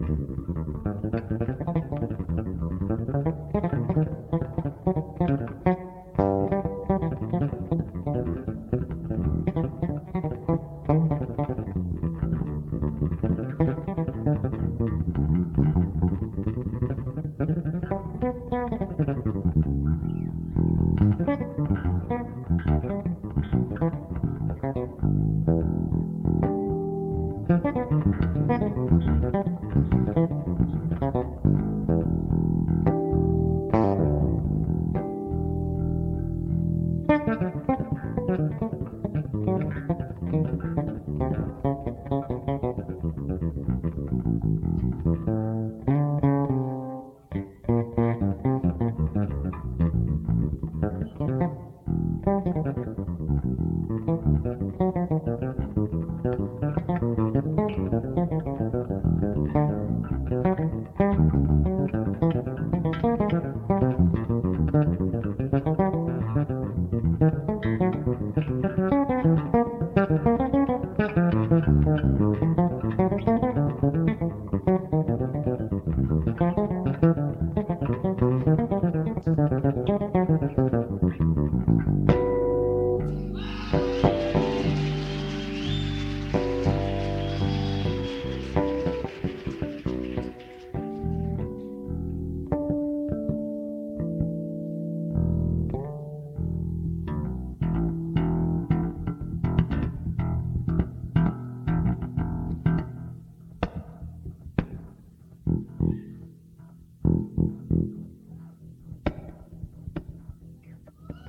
Mm-hmm. Mm-hmm.